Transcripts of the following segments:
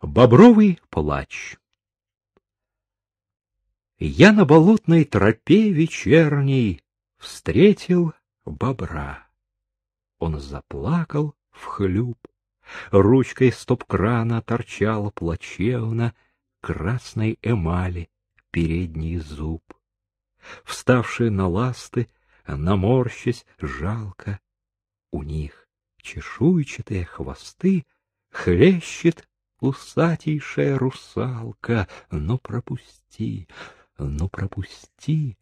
Бобровый плач Я на болотной тропе вечерней Встретил бобра. Он заплакал в хлюп, Ручкой стоп-крана торчал плачевно Красной эмали передний зуб. Вставшие на ласты, наморщась жалко, У них чешуйчатые хвосты Хлещет усатейшая русалка, ну пропусти, ну пропусти.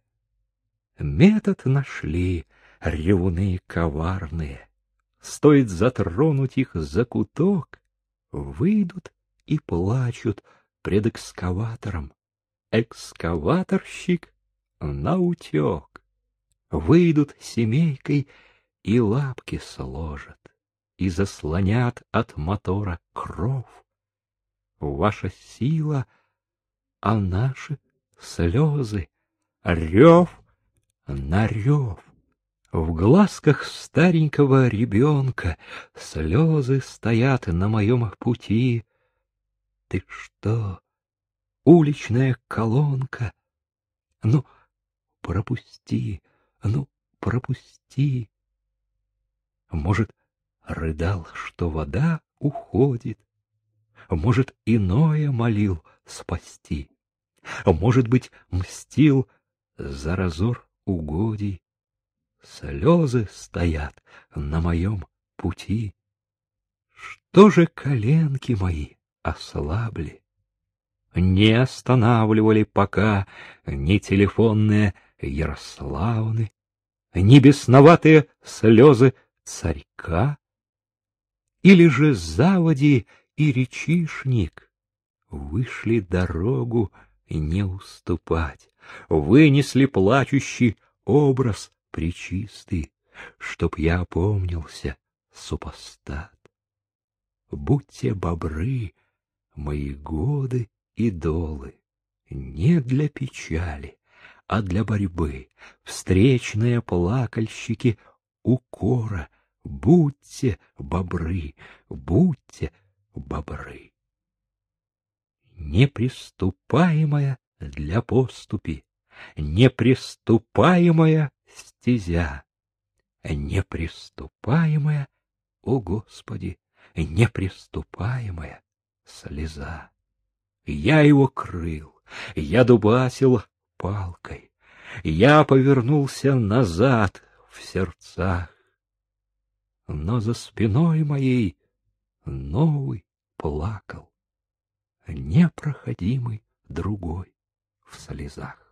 Метод нашли ревуны коварные. Стоит затронуть их за куток, выйдут и плачут пред экскаватором. Экскаваторщик наутек. Выйдут семейкой и лапки сложат, и заслонят от мотора кров ваша сила, а наши слезы, рев на рев. В глазках старенького ребенка слезы стоят на моем пути. Ты что, уличная колонка? Ну, пропусти, ну, пропусти. Может, рыдал, что вода уходит, может, иное молил спасти, может быть, мстил за разор угодий. Слезы стоят на моем пути. Что же коленки мои ослабли? Не останавливали пока ни телефонные Ярославны, ни бесноватые слезы царька, или же заводи и речишник. Вышли дорогу не уступать, вынесли плачущий образ причистый, чтоб я опомнился, супостат. Будьте бобры, мои годы и долы, не для печали, а для борьбы, встречные плакальщики укора, будьте бобры, будьте бобры. Неприступаемая для поступи, неприступаемая стезя, неприступаемая, о Господи, неприступаемая слеза. Я его крыл, я дубасил палкой, я повернулся назад в сердцах, но за спиной моей новый плакал, непроходимый другой в слезах.